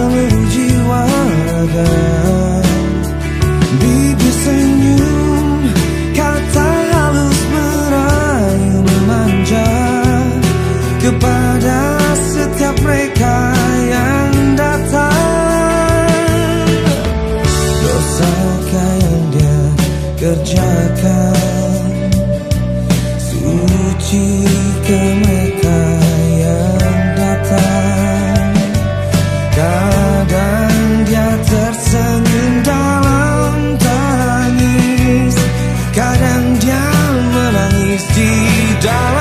seluruh jiwa dan bibir senyum kata halus merayu memanja. Kepada setiap mereka yang datang. Dosakah yang dia kerjakan. Suci ke mana darling.